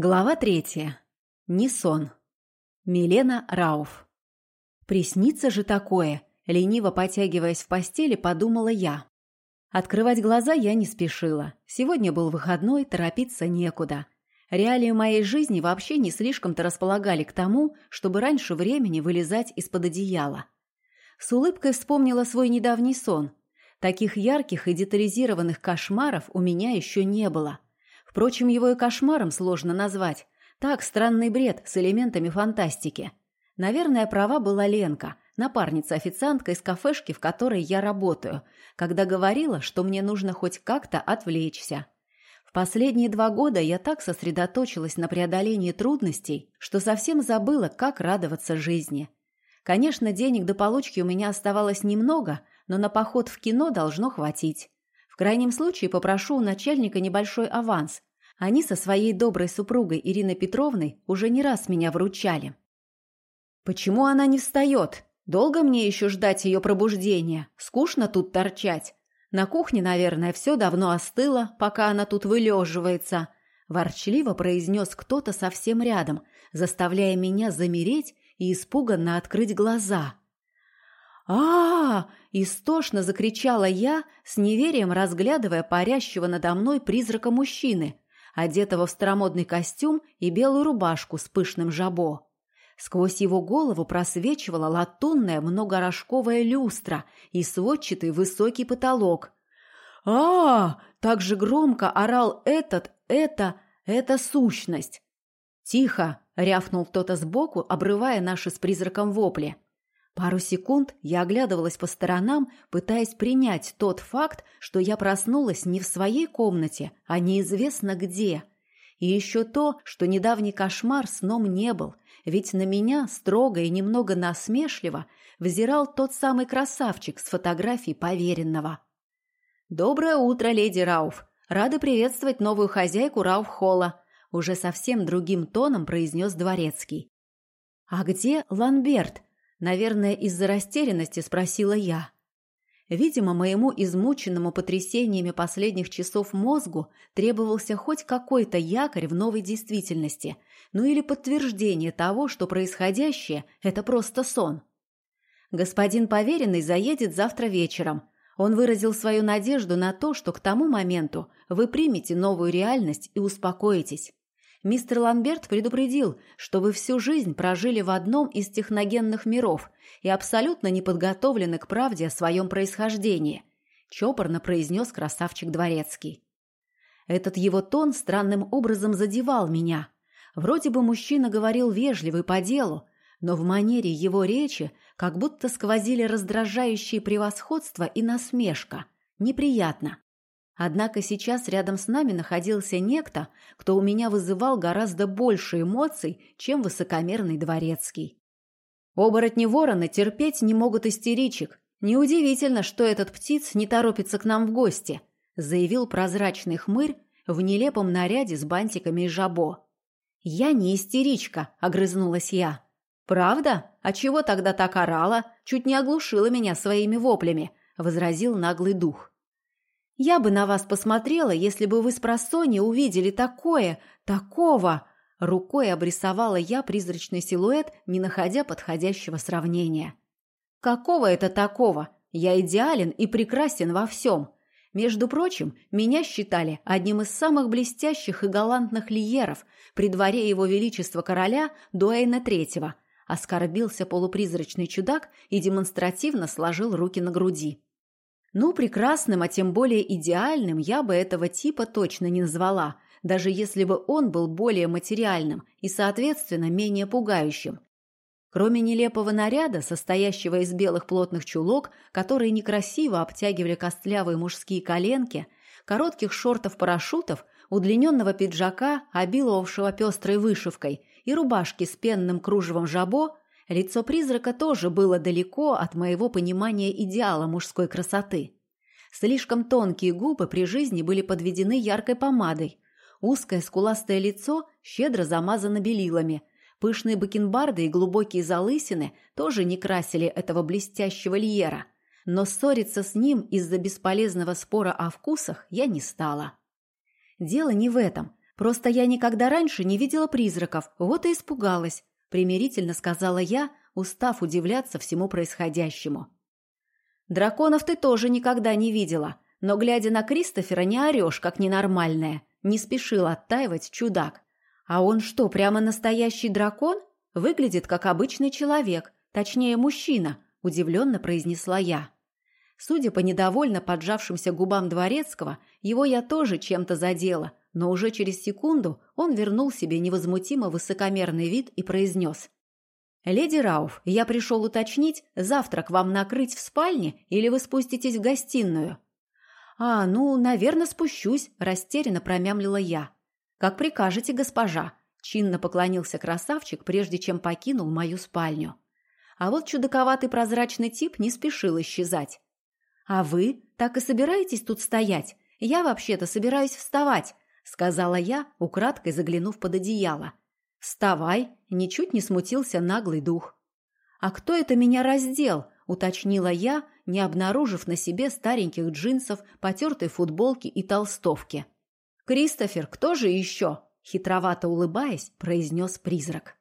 Глава третья. Не сон. Милена Рауф. Приснится же такое, лениво потягиваясь в постели, подумала я. Открывать глаза я не спешила. Сегодня был выходной, торопиться некуда. Реалии моей жизни вообще не слишком-то располагали к тому, чтобы раньше времени вылезать из-под одеяла. С улыбкой вспомнила свой недавний сон. Таких ярких и детализированных кошмаров у меня еще не было – Впрочем, его и кошмаром сложно назвать. Так, странный бред с элементами фантастики. Наверное, права была Ленка, напарница-официантка из кафешки, в которой я работаю, когда говорила, что мне нужно хоть как-то отвлечься. В последние два года я так сосредоточилась на преодолении трудностей, что совсем забыла, как радоваться жизни. Конечно, денег до получки у меня оставалось немного, но на поход в кино должно хватить. Крайнем случае попрошу у начальника небольшой аванс, они со своей доброй супругой Ириной Петровной уже не раз меня вручали. «Почему она не встает? Долго мне еще ждать ее пробуждения? Скучно тут торчать. На кухне, наверное, все давно остыло, пока она тут вылеживается», – ворчливо произнес кто-то совсем рядом, заставляя меня замереть и испуганно открыть глаза. А, -а, истошно закричала я, с неверием разглядывая парящего надо мной призрака мужчины – одетого в старомодный костюм и белую рубашку с пышным жабо. Сквозь его голову просвечивала латунная многорожковая люстра и сводчатый высокий потолок. а, -а, -а Так же громко орал этот, это, эта сущность. «Тихо!» — рявкнул кто-то сбоку, обрывая наши с призраком вопли. Пару секунд я оглядывалась по сторонам, пытаясь принять тот факт, что я проснулась не в своей комнате, а неизвестно где. И еще то, что недавний кошмар сном не был, ведь на меня строго и немного насмешливо взирал тот самый красавчик с фотографией поверенного. «Доброе утро, леди Рауф! Рада приветствовать новую хозяйку Рауф-холла!» Уже совсем другим тоном произнес дворецкий. «А где Ланберт?» Наверное, из-за растерянности спросила я. Видимо, моему измученному потрясениями последних часов мозгу требовался хоть какой-то якорь в новой действительности, ну или подтверждение того, что происходящее – это просто сон. Господин поверенный заедет завтра вечером. Он выразил свою надежду на то, что к тому моменту вы примете новую реальность и успокоитесь. Мистер Ламберт предупредил, что вы всю жизнь прожили в одном из техногенных миров и абсолютно не подготовлены к правде о своем происхождении», — чопорно произнес красавчик Дворецкий. Этот его тон странным образом задевал меня. Вроде бы мужчина говорил вежливый по делу, но в манере его речи как будто сквозили раздражающие превосходство и насмешка. Неприятно. Однако сейчас рядом с нами находился некто, кто у меня вызывал гораздо больше эмоций, чем высокомерный дворецкий. Оборотни-вороны терпеть не могут истеричек. Неудивительно, что этот птиц не торопится к нам в гости, заявил прозрачный хмырь в нелепом наряде с бантиками и жабо. «Я не истеричка», — огрызнулась я. «Правда? А чего тогда так орала? Чуть не оглушила меня своими воплями», — возразил наглый дух. Я бы на вас посмотрела, если бы вы с просони увидели такое, такого. Рукой обрисовала я призрачный силуэт, не находя подходящего сравнения. Какого это такого? Я идеален и прекрасен во всем. Между прочим, меня считали одним из самых блестящих и галантных лиеров при дворе его величества короля Дуэйна Третьего. Оскорбился полупризрачный чудак и демонстративно сложил руки на груди. Ну, прекрасным, а тем более идеальным я бы этого типа точно не назвала, даже если бы он был более материальным и, соответственно, менее пугающим. Кроме нелепого наряда, состоящего из белых плотных чулок, которые некрасиво обтягивали костлявые мужские коленки, коротких шортов-парашютов, удлиненного пиджака, обиловавшего пестрой вышивкой, и рубашки с пенным кружевом жабо, Лицо призрака тоже было далеко от моего понимания идеала мужской красоты. Слишком тонкие губы при жизни были подведены яркой помадой. Узкое скуластое лицо щедро замазано белилами. Пышные бакенбарды и глубокие залысины тоже не красили этого блестящего льера. Но ссориться с ним из-за бесполезного спора о вкусах я не стала. Дело не в этом. Просто я никогда раньше не видела призраков, вот и испугалась», — примирительно сказала я, устав удивляться всему происходящему. «Драконов ты тоже никогда не видела, но, глядя на Кристофера, не орешь, как ненормальная», — не спешил оттаивать чудак. «А он что, прямо настоящий дракон? Выглядит, как обычный человек, точнее, мужчина», — удивленно произнесла я. Судя по недовольно поджавшимся губам Дворецкого, его я тоже чем-то задела, но уже через секунду он вернул себе невозмутимо высокомерный вид и произнес. «Леди Рауф, я пришел уточнить, завтрак вам накрыть в спальне или вы спуститесь в гостиную?» «А, ну, наверное, спущусь», – растерянно промямлила я. «Как прикажете, госпожа», – чинно поклонился красавчик, прежде чем покинул мою спальню. А вот чудаковатый прозрачный тип не спешил исчезать. «А вы так и собираетесь тут стоять? Я вообще-то собираюсь вставать», — сказала я, украдкой заглянув под одеяло. «Вставай!» — ничуть не смутился наглый дух. «А кто это меня раздел?» — уточнила я, не обнаружив на себе стареньких джинсов, потертой футболки и толстовки. «Кристофер, кто же еще?» — хитровато улыбаясь, произнес призрак.